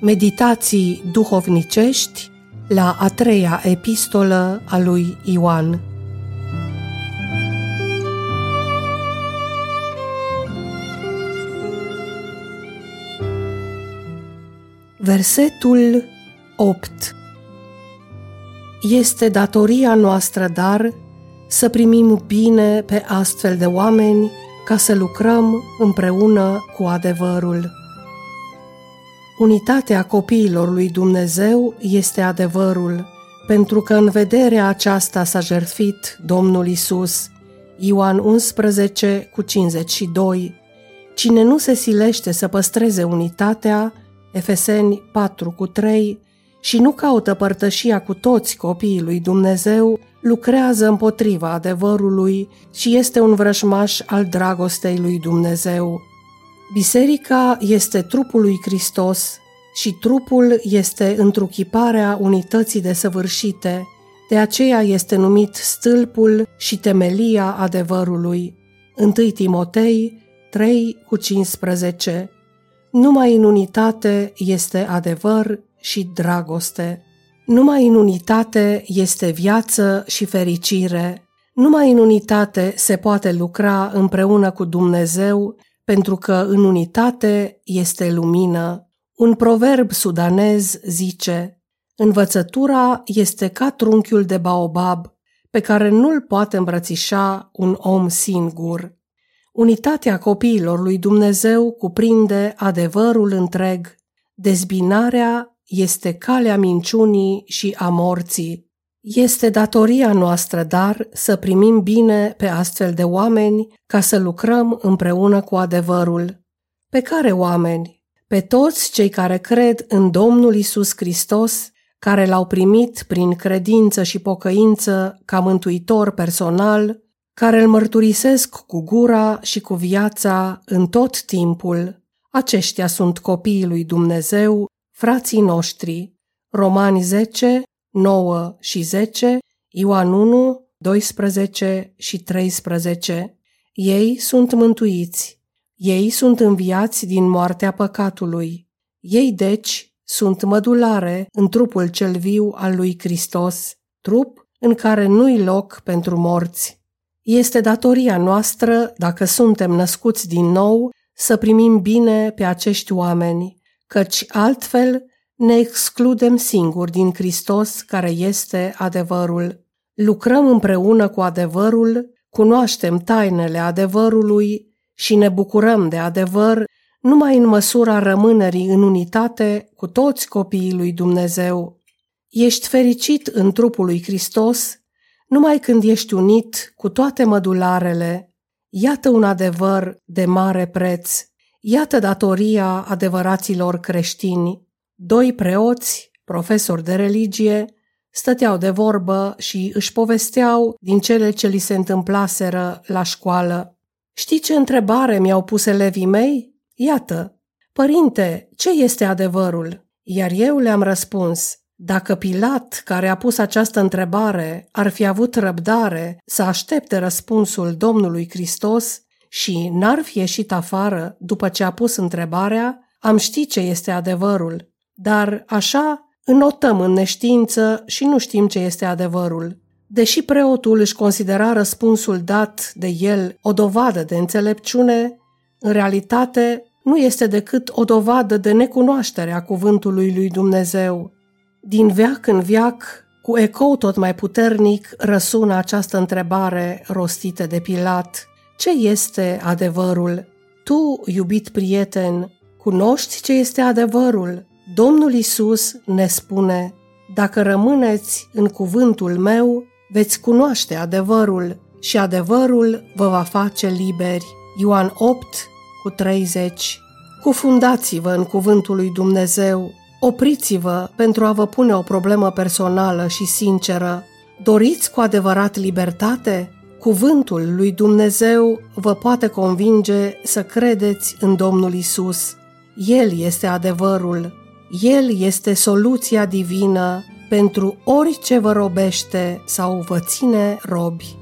Meditații duhovnicești la a treia epistolă a lui Ioan. Versetul 8 Este datoria noastră, dar, să primim bine pe astfel de oameni ca să lucrăm împreună cu adevărul. Unitatea copiilor lui Dumnezeu este adevărul, pentru că în vederea aceasta s-a jertfit Domnul Isus. Ioan 11 cu 52 Cine nu se silește să păstreze unitatea, Efeseni 4 cu 3, și nu caută părtășia cu toți copiii lui Dumnezeu, lucrează împotriva adevărului și este un vrăjmaș al dragostei lui Dumnezeu. Biserica este trupul lui Hristos și trupul este întruchiparea unității desăvârșite, de aceea este numit stâlpul și temelia adevărului. 1 Timotei 3 cu 15 Numai în unitate este adevăr și dragoste. Numai în unitate este viață și fericire. Numai în unitate se poate lucra împreună cu Dumnezeu pentru că în unitate este lumină. Un proverb sudanez zice, învățătura este ca trunchiul de baobab, pe care nu-l poate îmbrățișa un om singur. Unitatea copiilor lui Dumnezeu cuprinde adevărul întreg. Dezbinarea este calea minciunii și a morții. Este datoria noastră, dar, să primim bine pe astfel de oameni ca să lucrăm împreună cu adevărul. Pe care oameni? Pe toți cei care cred în Domnul Isus Hristos, care l-au primit prin credință și pocăință ca mântuitor personal, care îl mărturisesc cu gura și cu viața în tot timpul. Aceștia sunt copiii lui Dumnezeu, frații noștri. Romani 10, 9 și 10, Ioan 1, 12 și 13. Ei sunt mântuiți. Ei sunt înviați din moartea păcatului. Ei, deci, sunt mădulare în trupul cel viu al lui Hristos, trup în care nu-i loc pentru morți. Este datoria noastră, dacă suntem născuți din nou, să primim bine pe acești oameni, căci altfel ne excludem singuri din Hristos care este adevărul. Lucrăm împreună cu adevărul, cunoaștem tainele adevărului și ne bucurăm de adevăr numai în măsura rămânerii în unitate cu toți copiii lui Dumnezeu. Ești fericit în trupul lui Hristos numai când ești unit cu toate mădularele. Iată un adevăr de mare preț. Iată datoria adevăraților creștini. Doi preoți, profesori de religie, stăteau de vorbă și își povesteau din cele ce li se întâmplaseră la școală. Știi ce întrebare mi-au pus elevii mei? Iată, părinte, ce este adevărul? Iar eu le-am răspuns, dacă Pilat, care a pus această întrebare, ar fi avut răbdare să aștepte răspunsul Domnului Hristos și n-ar fi ieșit afară după ce a pus întrebarea, am ști ce este adevărul. Dar așa înotăm în neștiință și nu știm ce este adevărul. Deși preotul își considera răspunsul dat de el o dovadă de înțelepciune, în realitate nu este decât o dovadă de necunoaștere a cuvântului lui Dumnezeu. Din veac în veac, cu ecou tot mai puternic, răsună această întrebare rostită de Pilat. Ce este adevărul? Tu, iubit prieten, cunoști ce este adevărul? Domnul Isus ne spune, dacă rămâneți în cuvântul meu, veți cunoaște adevărul și adevărul vă va face liberi. Ioan 8 cu 30 Cufundați-vă în cuvântul lui Dumnezeu, opriți-vă pentru a vă pune o problemă personală și sinceră. Doriți cu adevărat libertate? Cuvântul lui Dumnezeu vă poate convinge să credeți în Domnul Isus. El este adevărul el este soluția divină pentru orice vă robește sau vă ține robi.